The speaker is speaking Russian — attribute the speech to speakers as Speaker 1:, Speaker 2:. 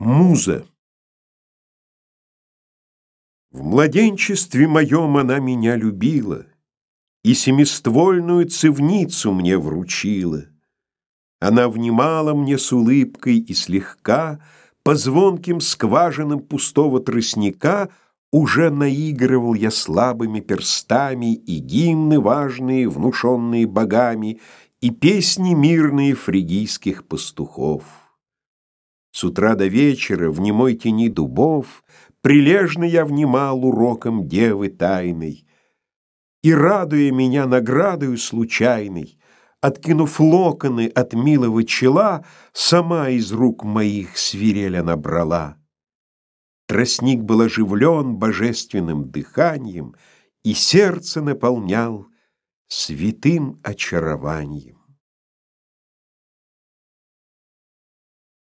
Speaker 1: Муза В младенчестве моем она меня любила И семиствольную цевницу мне вручила. Она внимала мне с улыбкой и слегка По звонким скважинам пустого тростника Уже наигрывал я слабыми перстами И гимны важные, внушенные богами, И песни мирные фригийских пастухов. С утра до вечера в немой тени дубов Прилежно я внимал урокам девы тайной, И, радуя меня наградою случайной, Откинув локоны от милого чела, Сама из рук моих свирель она брала. Тростник был оживлен божественным дыханием И сердце наполнял святым очарованием.